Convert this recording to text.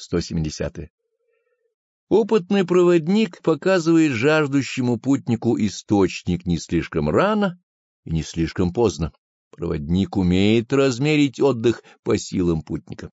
170. -е. Опытный проводник показывает жаждущему путнику источник не слишком рано и не слишком поздно. Проводник умеет размерить отдых по силам путника.